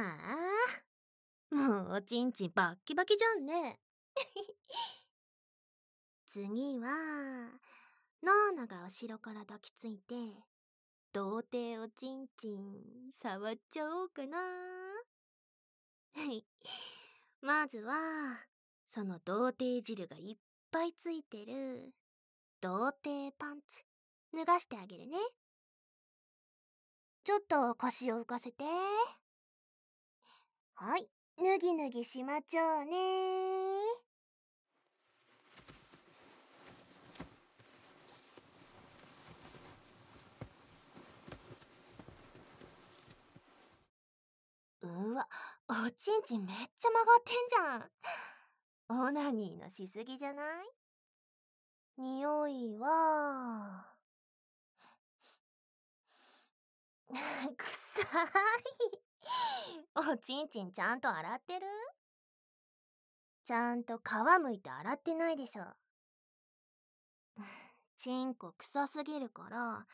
あ。もうおちんちんバッキバキじゃんね。次はナーナが後ろから抱きついて童貞おちんちん触っちゃおうかな。まずはその童貞汁がいっぱいついてる童貞パンツ脱がしてあげるね。ちょっと腰を浮かせて。はい。脱ぎ脱ぎしまちょうね。うわおちんちんめっちゃ曲がってんじゃん。オナニーのしすぎじゃない？匂いは。くさい。おちんちんちゃんと洗ってる？ちゃんと皮むいて洗ってないでしょ。ちんこ臭すぎるから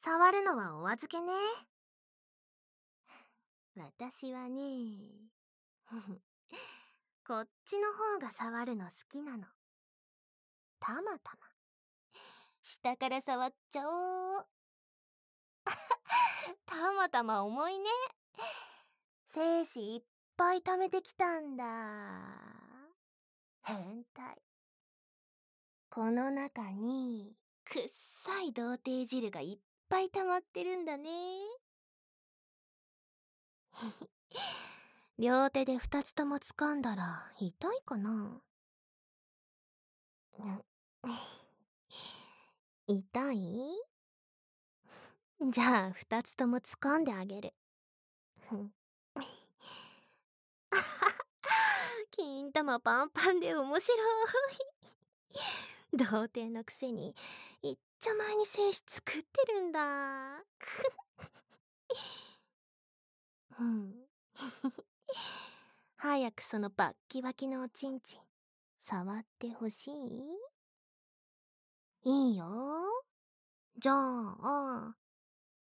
触るのはお預けね。私はね こっちの方が触るの好きなの。たまたま。下から触っちゃおう。たまたま重いね。精子いっぱい貯めてきたんだ。変態。この中にくっさい童貞汁がいっぱい溜まってるんだね。両手で二つとも掴んだら痛いかな 痛い？じゃあ二つとも掴んであげる。金玉パンパンで面白い。童貞のくせに、いっちゃ前に精子作ってるんだ。うん。早くそのバッキバキのおちんちん、触ってほしい？いいよ。じゃあ、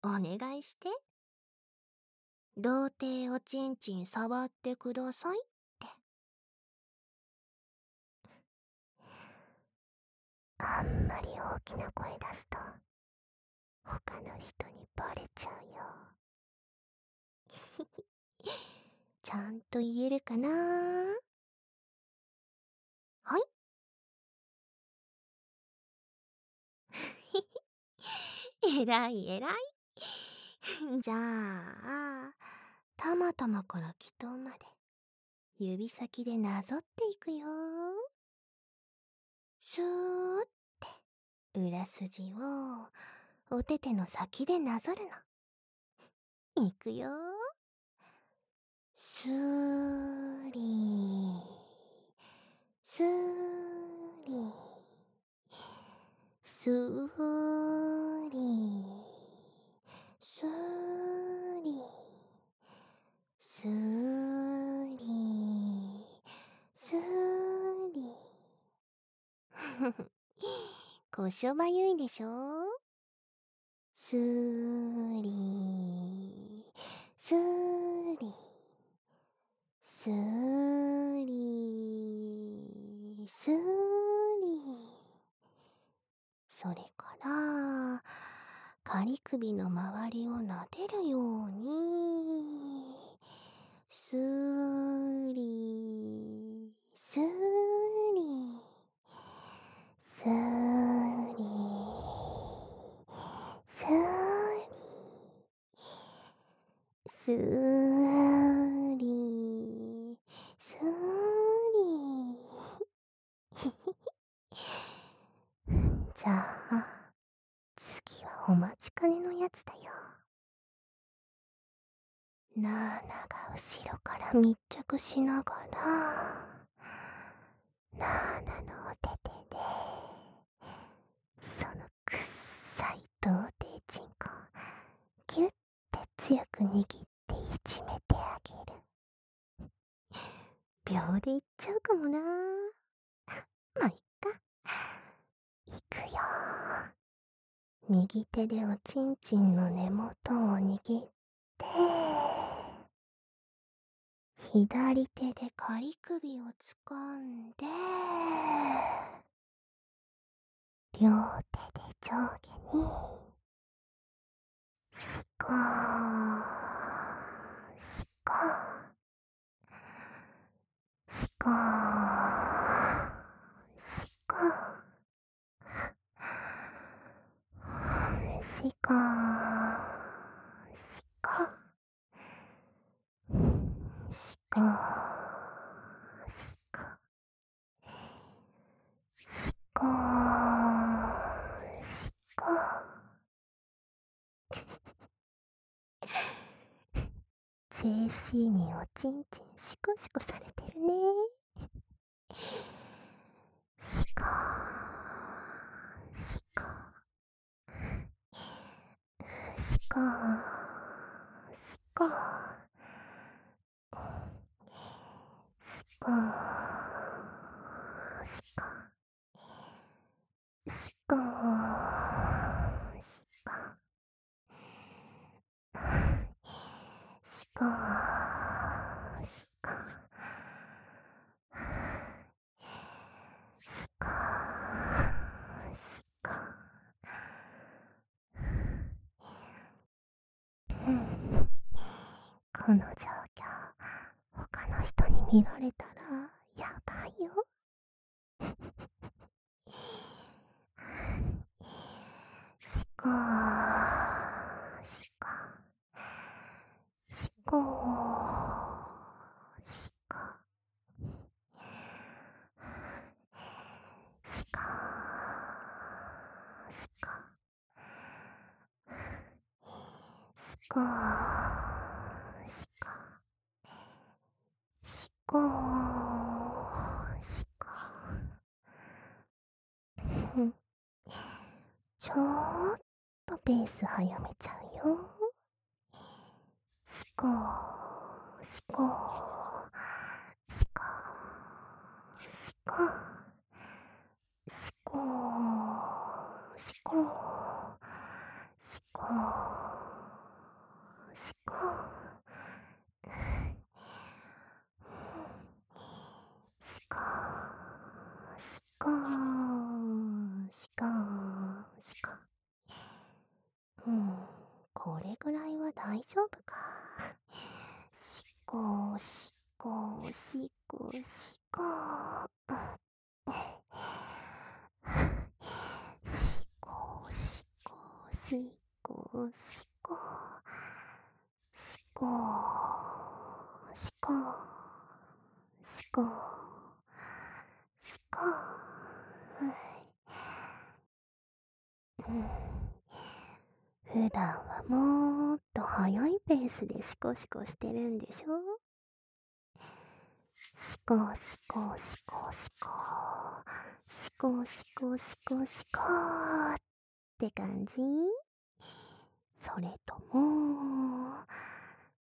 お願いして。童貞おちんちん触ってくださいあんまり大きな声出すと、他の人にバレちゃうよ。ちゃんと言えるかな？はい えらいえらい。じゃあ、たまたまから祈祷まで、指先でなぞっていくよ。スーって、裏筋を、お手手の先でなぞるの。いくよ。スーリー、スーリー、スーリー、スーリー、スーリー、スーリー。しょばゆいでしょ？スーリー、スーリー。スーリー、スーリー。それから、カリ首の周りを撫でるように、スーリー、スーリー、スーリー、スーリすー、スーリー、じゃあ、次はお待ちかねのやつだよ。ナーナが後ろから密着しながら、ナーナのお手手で、そのくっさい童貞チンコ、ギュッて強く握ってていじめてあげる。秒でいっちゃうかもなまあ、いっか。いくよ右手でおちんちんの根元を握って、左手で仮首を掴んで、両手で上下 JC におちんちんシコシコされてるね。シコシコシコシコシコシコシコシと、しか、しか、しか、この状況、他の人に見られてこ、しこ、しこ、しこ。ちょーっとペース早め。シコシコシコシコシコシコうん普段はもっと速いペースでシコシコしてるんでしょシコシコシコシコシコシコシコシコって感じ？それとも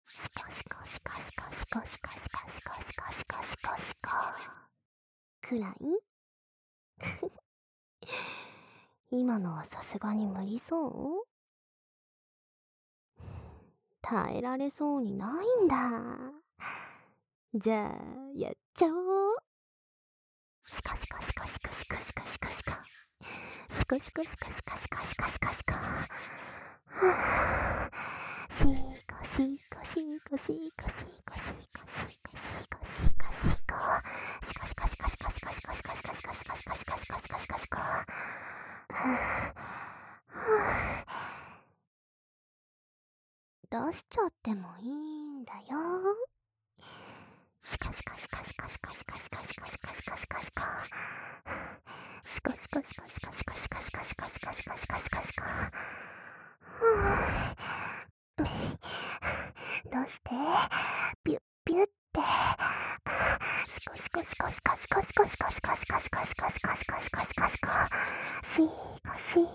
シコシコシコシコシコシコシコシコシコシコシコシコくらい今のはさすがに無理そう耐えられそうにないんだ。じゃあ、やっちゃおう。シコシコシコシコシコシコシコシコ。シコシコシコシコシコシコシコシコ。シコシコシコシコシコシコシコシコシコシコ。シコシコシコシコシコシコシコシコシコシコシコシコシコシコシコシコ。出しちゃってもいいしかし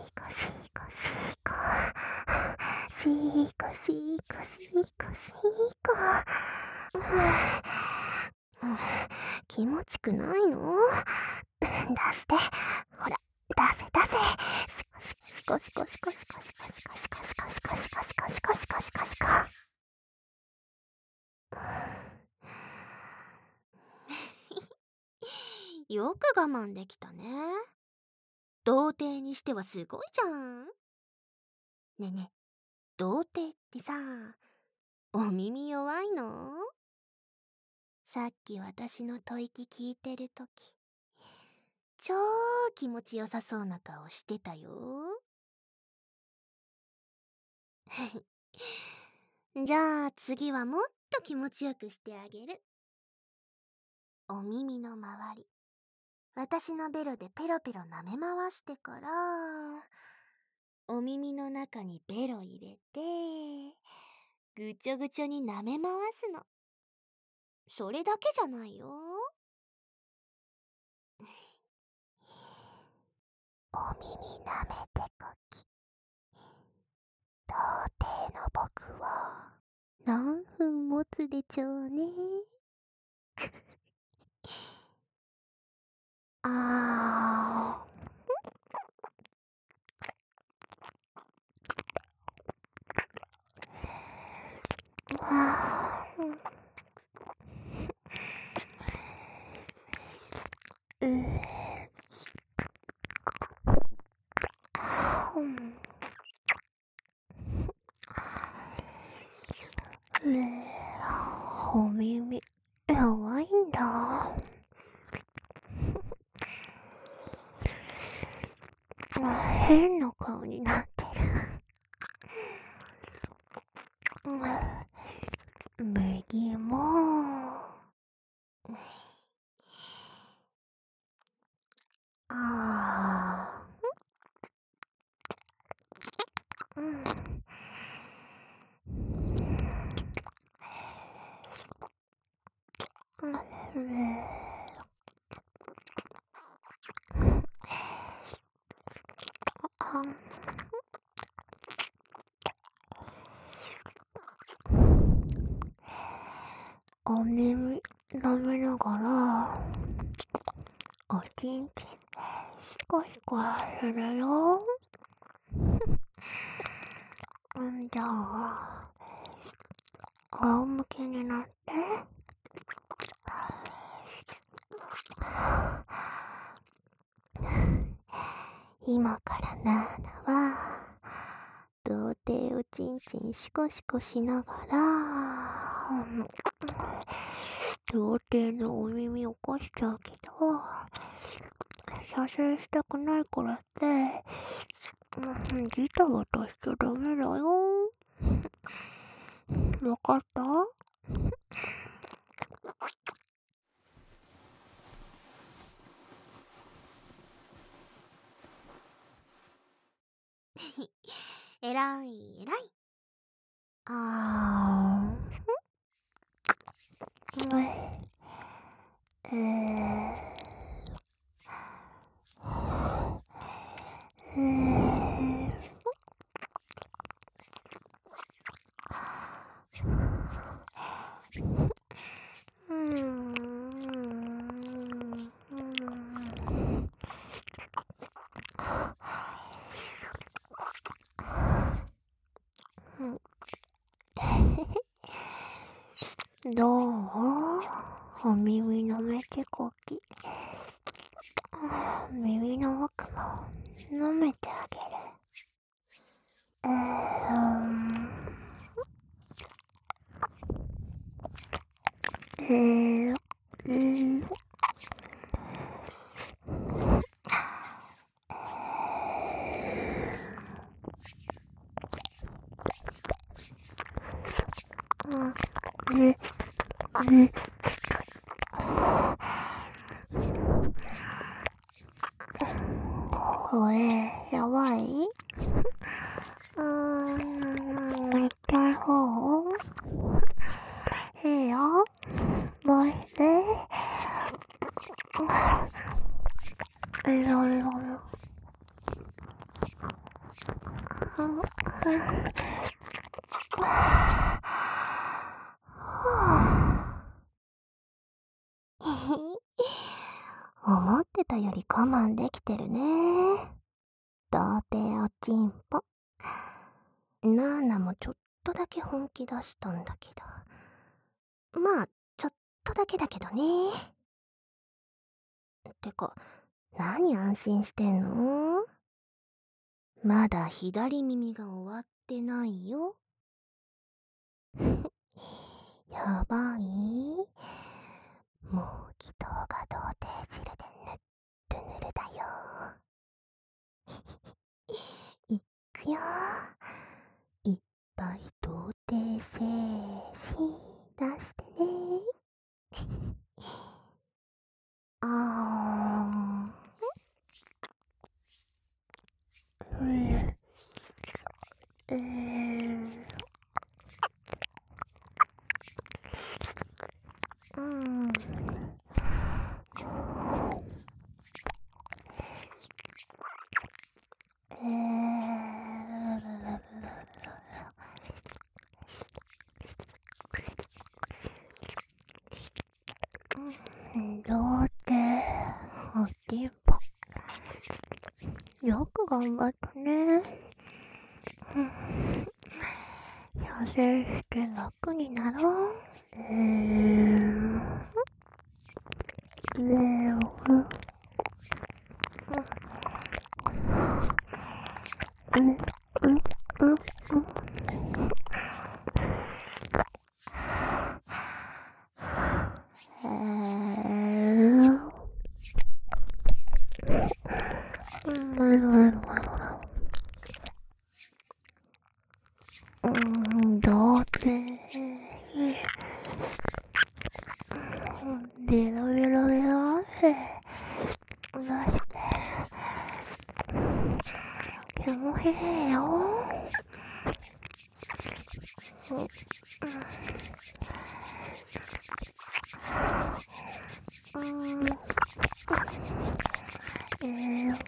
すごいじゃん。ねえねえ、童貞ってさ、お耳弱いの？さっき私の吐息聞いてるとき、超気持ちよさそうな顔してたよ。じゃあ次はもっと気持ちよくしてあげる。お耳の周り、私のベロでペロペロ舐め回してから、お耳の中にベロ入れて、ぐちょぐちょに舐め回すの。それだけじゃないよ。お耳舐めてこき。童貞の僕を何分もつれちゃうね。あー。あ。うん。お耳、弱いんだ。変な顔になってる。右も。ああ。うん。お耳舐めながら、おちんちん、しこしこするよ。ん じゃあ、仰向けになって。今からナーナは、童貞をちんちんシコシコしながら、童貞のお耳起こしちゃうけど、射精したくないからって、ギター渡しちゃダメだよ。わかった？えらいえらい。どう？お耳のめてこき。耳の奥も舐めてあげる。うーん。えー、うん。うん。これ、やばいうーん、痛い方いいよ。もういで。いろいろ。思ってたより我慢できてるね。童貞おちんぽ。ナーナもちょっとだけ本気出したんだけど。まあ、ちょっとだけだけどね。てか、何安心してんの？まだ左耳が終わってないよ。やばいもう祈祷が童貞汁でぬっるぬるだよ。いくよいっぱい童貞精子出してね。あー。うん。えー。うん。えー、どうっておてんぽよく頑張ったね。痩せして楽になろうえー、ねえうんだってベロベロベロって出して気持ちいいようんえー、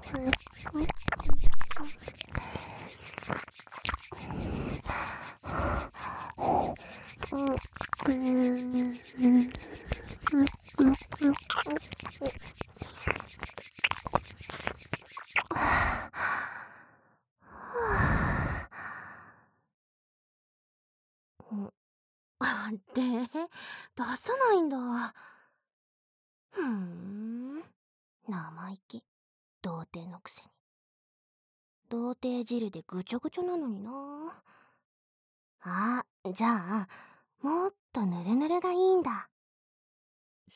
で、出さないんだ。ふーん。生意気。童貞のくせに。童貞汁でぐちょぐちょなのにな。あ、じゃあ、もっとぬるぬるがいいんだ。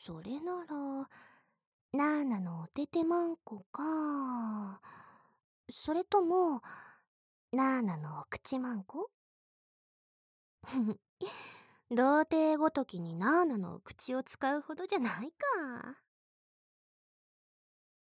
それなら、ナーナのおててまんこか、それとも、ナーナのお口まんこ？童貞ごときにナーナのお口を使うほどじゃないか。